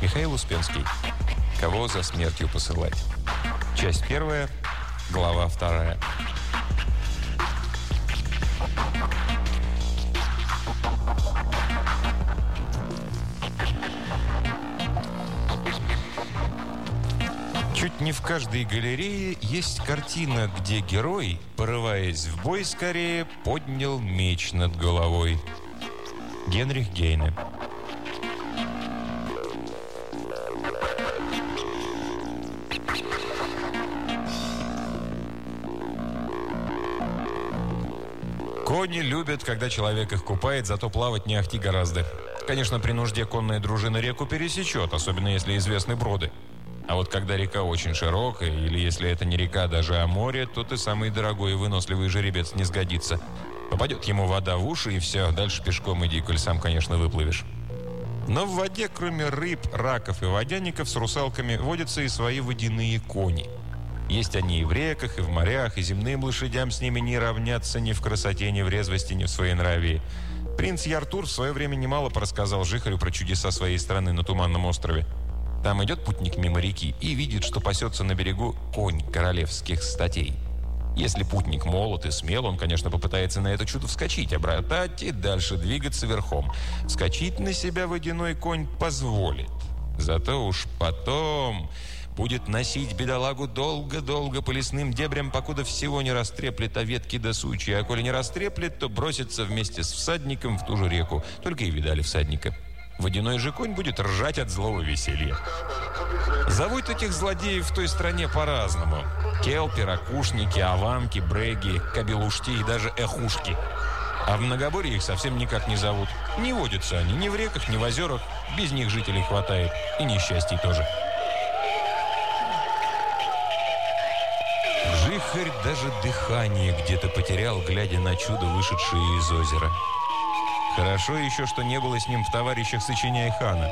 Михаил Успенский. Кого за смертью посылать? Часть первая, глава вторая. Чуть не в каждой галерее есть картина, где герой, порываясь в бой скорее, поднял меч над головой. Генрих Гейне. Кони любят, когда человек их купает, зато плавать не ахти гораздо. Конечно, при нужде конная дружина реку пересечет, особенно если известны броды. А вот когда река очень широкая, или если это не река, даже а море, то ты самый дорогой и выносливый жеребец не сгодится. Попадет ему вода в уши, и все, дальше пешком иди, коль сам, конечно, выплывешь. Но в воде, кроме рыб, раков и водяников, с русалками водятся и свои водяные кони. Есть они и в реках, и в морях, и земным лошадям с ними не равнятся ни в красоте, ни в резвости, ни в своей нравии. Принц Яртур в свое время немало порассказал Жихарю про чудеса своей страны на Туманном острове. Там идет путник мимо реки и видит, что пасется на берегу конь королевских статей. Если путник молод и смел, он, конечно, попытается на это чудо вскочить, обратать и дальше двигаться верхом. Вскочить на себя водяной конь позволит. Зато уж потом будет носить бедолагу долго-долго по лесным дебрям, покуда всего не растреплет, а ветки до сучьи. А коли не растреплет, то бросится вместе с всадником в ту же реку. Только и видали всадника. Водяной же конь будет ржать от злого веселья. Зовут этих злодеев в той стране по-разному. Келпи, ракушники, авамки, бреги, кабелушти и даже эхушки. А в многоборье их совсем никак не зовут. Не водятся они ни в реках, ни в озерах. Без них жителей хватает. И несчастий тоже. Жихарь даже дыхание где-то потерял, глядя на чудо, вышедшее из озера. Хорошо еще, что не было с ним в товарищах сочиняй хана.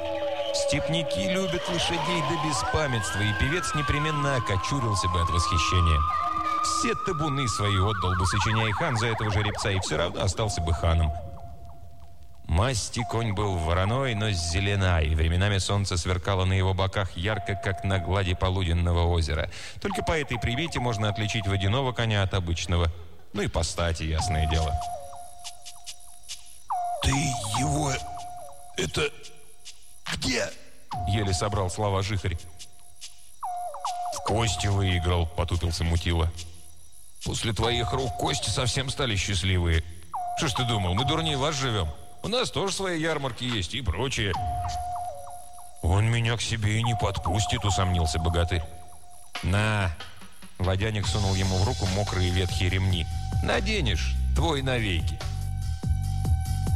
Степники любят лошадей до беспамятства, и певец непременно окочурился бы от восхищения. Все табуны свои отдал бы сочиняй хан за этого жеребца, и все равно остался бы ханом. Масти конь был вороной, но зелена, и временами солнце сверкало на его боках ярко, как на глади полуденного озера. Только по этой примете можно отличить водяного коня от обычного. Ну и по стати, ясное дело. «Ты его... это... где?» Еле собрал слова Жихарь. «В кости выиграл», — потупился Мутила. «После твоих рук кости совсем стали счастливые. Что ж ты думал, мы дурнее вас живем? У нас тоже свои ярмарки есть и прочее». «Он меня к себе и не подпустит», — усомнился богатырь. «На!» Водяник сунул ему в руку мокрые ветхие ремни. «Наденешь, твой навеки».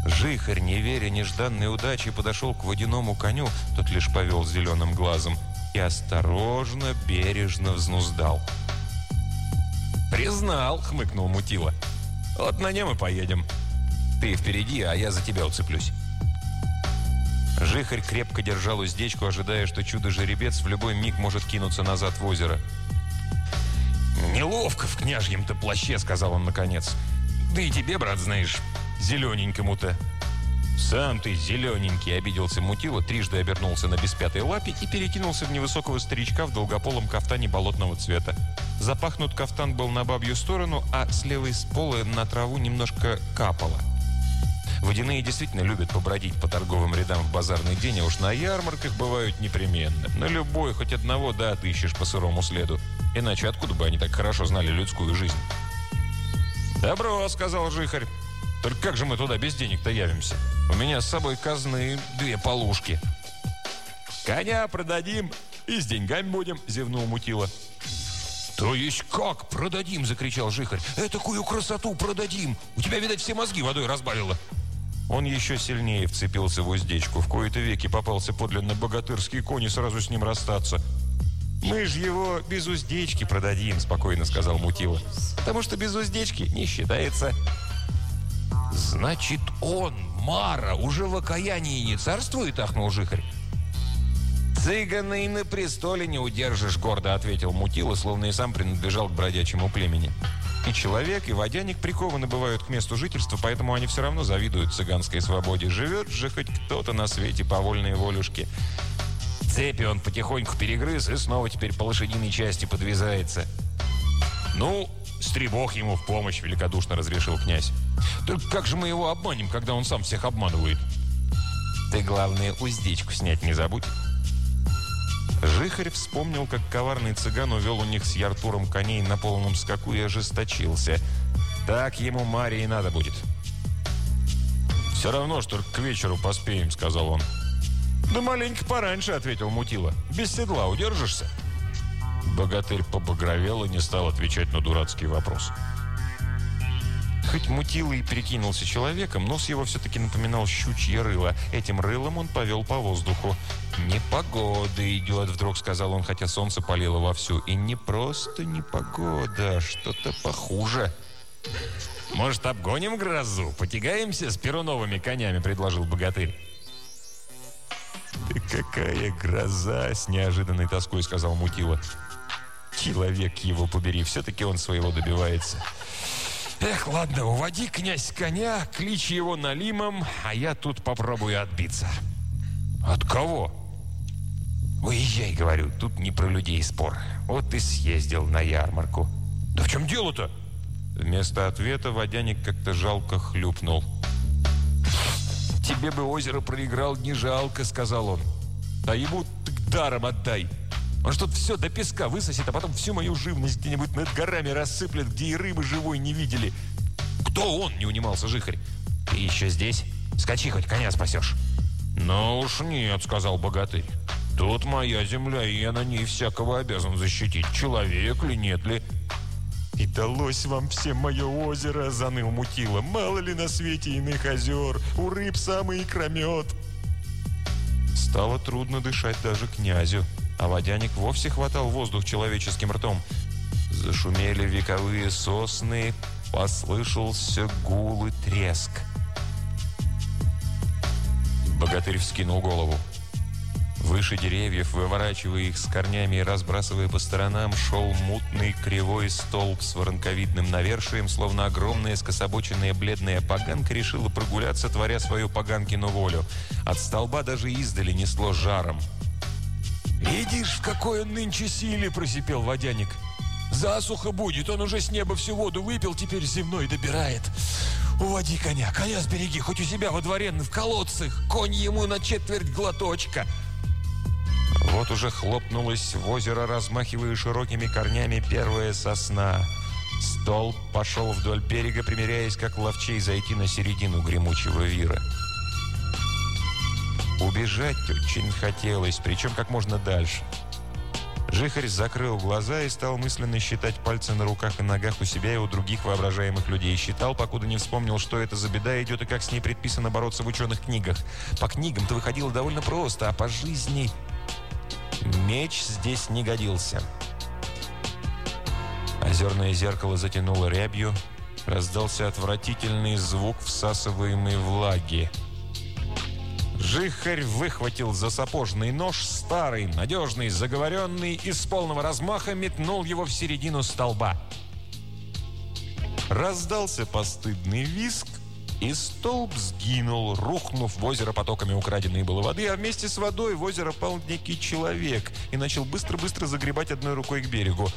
Жихарь, не веря нежданной удачи, подошел к водяному коню, тот лишь повел зеленым глазом, и осторожно, бережно взнуздал. «Признал!» — хмыкнул Мутила. «Вот на нем и поедем. Ты впереди, а я за тебя уцеплюсь». Жихарь крепко держал уздечку, ожидая, что чудо-жеребец в любой миг может кинуться назад в озеро. «Неловко в княжьем-то плаще», — сказал он наконец. «Да и тебе, брат, знаешь, зелененькому-то». «Сам ты зелененький!» – обиделся Мутила, трижды обернулся на беспятой лапе и перекинулся в невысокого старичка в долгополом кафтане болотного цвета. Запахнут кафтан был на бабью сторону, а с левой с пола на траву немножко капало. Водяные действительно любят побродить по торговым рядам в базарный день, а уж на ярмарках бывают непременно. На любой хоть одного да отыщешь по сырому следу. Иначе откуда бы они так хорошо знали людскую жизнь? «Добро», — сказал Жихарь. «Только как же мы туда без денег-то явимся? У меня с собой казны две полушки». «Коня продадим и с деньгами будем», — зевнул Мутила. «То есть как продадим?» – закричал Жихарь. «Этакую красоту продадим! У тебя, видать, все мозги водой разбавило!» Он еще сильнее вцепился в уздечку. В кои-то веки попался подлинно богатырский конь и сразу с ним расстаться. «Мы ж его без уздечки продадим», – спокойно сказал Мутила. «Потому что без уздечки не считается». «Значит, он, Мара, уже в окаянии не царствует?» – ахнул Жихарь. «Цыгана и на престоле не удержишь», – гордо ответил Мутила, словно и сам принадлежал к бродячему племени. И человек, и водяник прикованы бывают к месту жительства, поэтому они все равно завидуют цыганской свободе. Живет же хоть кто-то на свете по вольной волюшке. Цепи он потихоньку перегрыз и снова теперь по лошадиной части подвязается. «Ну, стребок ему в помощь», — великодушно разрешил князь. «Только как же мы его обманем, когда он сам всех обманывает?» «Ты, главное, уздечку снять не забудь». Жихарь вспомнил, как коварный цыган увел у них с Яртуром коней на полном скаку и ожесточился. «Так ему Марии надо будет». «Все равно, что к вечеру поспеем», — сказал он. «Да маленько пораньше», — ответил Мутила. «Без седла удержишься?» Богатырь побагровел и не стал отвечать на дурацкий вопрос. Хоть Мутила и перекинулся человеком, нос его все-таки напоминал щучье рыло. Этим рылом он повел по воздуху. «Непогода идет», — вдруг сказал он, хотя солнце палило вовсю. «И не просто непогода, а что-то похуже». «Может, обгоним грозу? Потягаемся с перуновыми конями?» – предложил богатырь. какая гроза!» – с неожиданной тоской сказал Мутила. «Человек его побери, все-таки он своего добивается». «Эх, ладно, уводи, князь, коня, кличи его налимом, а я тут попробую отбиться». «От кого?» «Уезжай, — говорю, — тут не про людей спор. Вот и съездил на ярмарку». «Да в чем дело-то?» Вместо ответа водяник как-то жалко хлюпнул. «Тебе бы озеро проиграл, не жалко», — сказал он. «А ему так даром отдай. Он что-то все до песка высосет, а потом всю мою живность где-нибудь над горами рассыплет, где и рыбы живой не видели». «Кто он?» — не унимался Жихарь. «Ты еще здесь? Скачи, хоть коня спасешь». «Ну уж нет», — сказал богатырь. «Тут моя земля, и я на ней всякого обязан защитить. Человек ли, нет ли?» «И далось вам всем мое озеро!» – заныл Мутила. «Мало ли на свете иных озер! У рыб самый икромет!» Стало трудно дышать даже князю, а водяник вовсе хватал воздух человеческим ртом. Зашумели вековые сосны, послышался гул и треск. Богатырь вскинул голову. Выше деревьев, выворачивая их с корнями и разбрасывая по сторонам, шел мутный кривой столб с воронковидным навершием, словно огромная скособоченная бледная поганка решила прогуляться, творя свою поганкину волю. От столба даже издали несло жаром. «Видишь, в какой он нынче силе!» – просипел водяник. «Засуха будет, он уже с неба всю воду выпил, теперь земной добирает. Уводи коня, коня сбереги, хоть у себя во дворе в колодцах, конь ему на четверть глоточка». Вот уже хлопнулась в озеро, размахивая широкими корнями первая сосна. Столб пошел вдоль берега, примеряясь, как ловчей зайти на середину гремучего вира. Убежать очень хотелось, причем как можно дальше. Жихарь закрыл глаза и стал мысленно считать пальцы на руках и ногах у себя и у других воображаемых людей. Считал, покуда не вспомнил, что это за беда идет и как с ней предписано бороться в ученых книгах. По книгам-то выходило довольно просто, а по жизни Меч здесь не годился. Озерное зеркало затянуло рябью. Раздался отвратительный звук всасываемой влаги. Жихарь выхватил за сапожный нож, старый, надежный, заговоренный, и с полного размаха метнул его в середину столба. Раздался постыдный виск, и столб сгинул, рухнув в озеро потоками украденной было воды, а вместе с водой в озеро пал некий человек и начал быстро-быстро загребать одной рукой к берегу.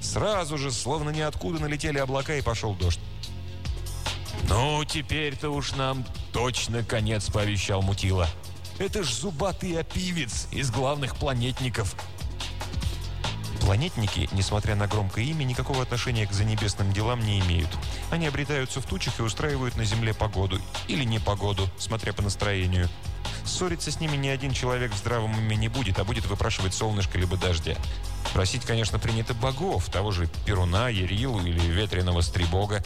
Сразу же, словно ниоткуда, налетели облака и пошел дождь. «Ну, теперь-то уж нам точно конец», — пообещал Мутила. «Это ж зубатый опивец из главных планетников». Планетники, несмотря на громкое имя, никакого отношения к занебесным делам не имеют. Они обретаются в тучах и устраивают на Земле погоду. Или непогоду, смотря по настроению. Ссориться с ними ни один человек в здравом уме не будет, а будет выпрашивать солнышко либо дождя. Просить, конечно, принято богов, того же Перуна, Ерилу или Ветреного Стрибога.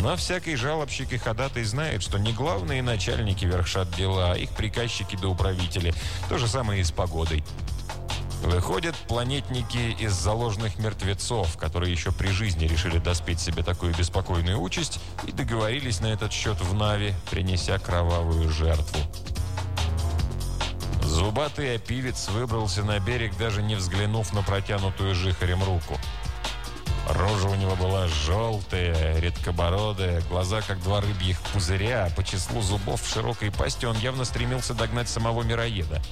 Но всякий жалобщик и ходатай знает, что не главные начальники вершат дела, а их приказчики да управители. То же самое и с погодой. Выходят планетники из заложенных мертвецов, которые еще при жизни решили доспеть себе такую беспокойную участь и договорились на этот счет в Нави, принеся кровавую жертву. Зубатый опивец выбрался на берег, даже не взглянув на протянутую жихарем руку. Рожа у него была желтая, редкобородая, глаза как два рыбьих пузыря, а по числу зубов в широкой пасти он явно стремился догнать самого мироеда.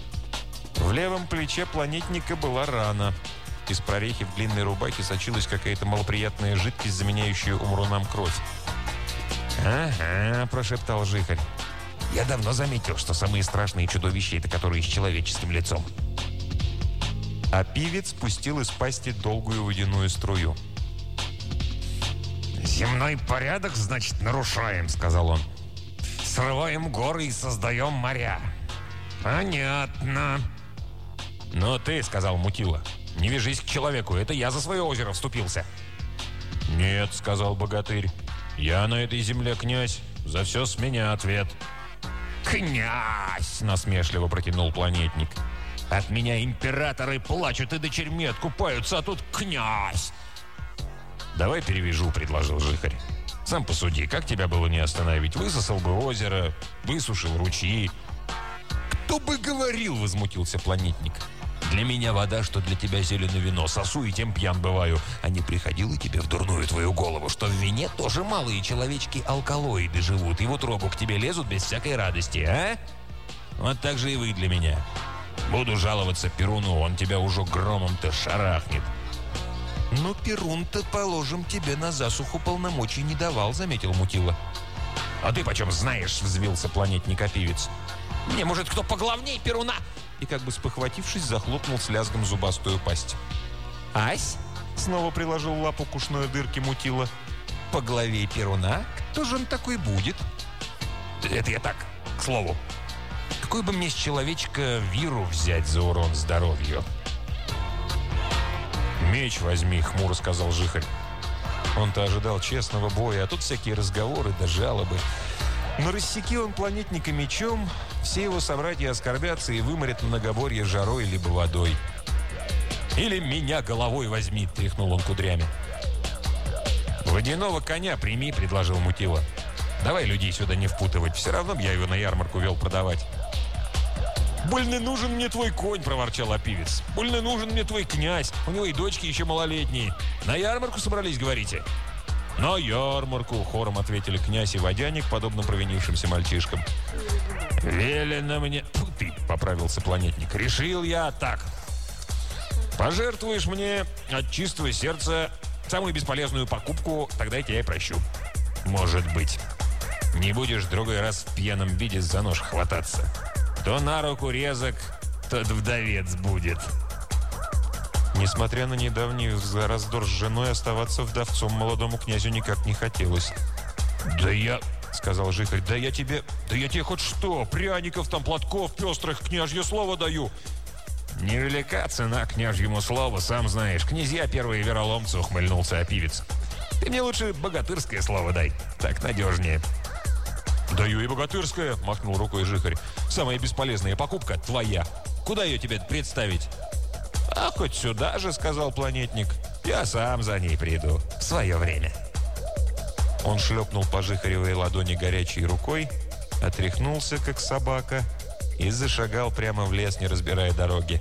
В левом плече планетника была рана. Из прорехи в длинной рубахе сочилась какая-то малоприятная жидкость, заменяющая умрунам кровь. «Ага», – прошептал Жихарь. «Я давно заметил, что самые страшные чудовища – это которые с человеческим лицом». А пивец спустил из пасти долгую водяную струю. «Земной порядок, значит, нарушаем», – сказал он. «Срываем горы и создаем моря». «Понятно». «Но ты», — сказал Мутила, — «не вяжись к человеку, это я за свое озеро вступился». «Нет», — сказал богатырь, — «я на этой земле князь, за все с меня ответ». «Князь!» — насмешливо протянул планетник. «От меня императоры плачут и дочерьми откупаются, а тут князь!» «Давай перевяжу», — предложил Жихарь. «Сам посуди, как тебя было не остановить? Высосал бы озеро, высушил ручьи». «Кто бы говорил!» — возмутился планетник. «Для меня вода, что для тебя зеленое вино. Сосу и тем пьян бываю. А не приходило тебе в дурную твою голову, что в вине тоже малые человечки-алкалоиды живут, и в утробу к тебе лезут без всякой радости, а? Вот так же и вы для меня. Буду жаловаться Перуну, он тебя уже громом-то шарахнет». «Но Перун-то, положим, тебе на засуху полномочий не давал», — заметил Мутила. «А ты почем знаешь?» — взвился планетник-опивец. «Мне, может, кто поглавней Перуна?» И, как бы спохватившись, захлопнул с лязгом зубастую пасть. «Ась?» — снова приложил лапу к ушной дырке Мутила. «По главе Перуна? Кто же он такой будет?» «Это я так, к слову. Какой бы мне с человечка виру взять за урон здоровью?» «Меч возьми», — хмуро сказал Жихарь. Он-то ожидал честного боя, а тут всякие разговоры да жалобы. Но рассеки он планетника мечом, все его собратья оскорбятся и выморят многоборье жарой либо водой. «Или меня головой возьми», — тряхнул он кудрями. «Водяного коня прими», — предложил Мутила. «Давай людей сюда не впутывать, все равно б я его на ярмарку вел продавать». «Больно нужен мне твой конь», — проворчал опивец. «Больно нужен мне твой князь. У него и дочки еще малолетние. На ярмарку собрались, говорите?» «На ярмарку», — хором ответили князь и водяник, подобно провинившимся мальчишкам. «Велено мне...» Фу ты, — поправился планетник. «Решил я так. Пожертвуешь мне от чистого сердца самую бесполезную покупку, тогда я тебя и прощу. Может быть. Не будешь в другой раз в пьяном виде за нож хвататься. То на руку резок, тот вдовец будет». Несмотря на недавний раздор с женой, оставаться вдовцом молодому князю никак не хотелось. «Да я...» — сказал Жихарь. «Да я тебе... Да я тебе хоть что? Пряников там, платков пестрых, княжье слово даю!» «Невелика цена княжьему слову, сам знаешь. Князья первые вероломцы», — ухмыльнулся опивец. «Ты мне лучше богатырское слово дай. Так надежнее». «Даю и богатырское», — махнул рукой Жихарь. «Самая бесполезная покупка твоя. Куда ее тебе представить?» «А хоть сюда же», — сказал планетник. «Я сам за ней приду. В свое время». Он шлепнул по жихаревой ладони горячей рукой, отряхнулся, как собака, и зашагал прямо в лес, не разбирая дороги.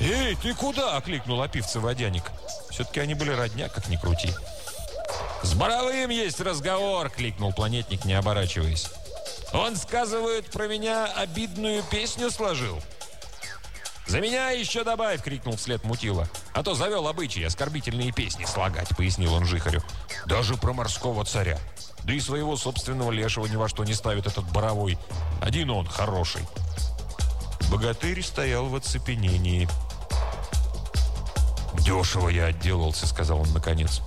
«Эй, ты куда?» — окликнул опивца водяник. Все-таки они были родня, как ни крути. «С Боровым есть разговор!» — кликнул планетник, не оборачиваясь. «Он, сказывает, про меня обидную песню сложил». «За меня еще добавь!» — крикнул вслед Мутила. «А то завел обычай оскорбительные песни слагать», — пояснил он Жихарю. «Даже про морского царя. Да и своего собственного лешего ни во что не ставит этот боровой. Один он хороший». Богатырь стоял в оцепенении. «Дешево я отделался», — сказал он наконец.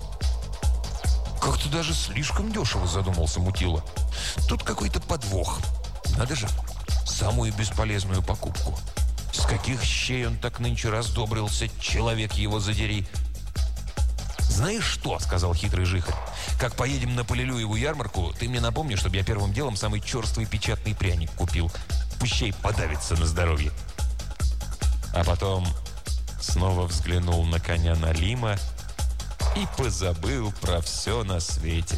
«Как-то даже слишком дешево», — задумался Мутила. «Тут какой-то подвох. Надо же, самую бесполезную покупку». С каких щей он так нынче раздобрился, человек его задери. «Знаешь что?» — сказал хитрый жихарь. «Как поедем на Полилюеву ярмарку, ты мне напомни, чтобы я первым делом самый черствый печатный пряник купил. Пущей подавится на здоровье». А потом снова взглянул на коня Налима и позабыл про все на свете.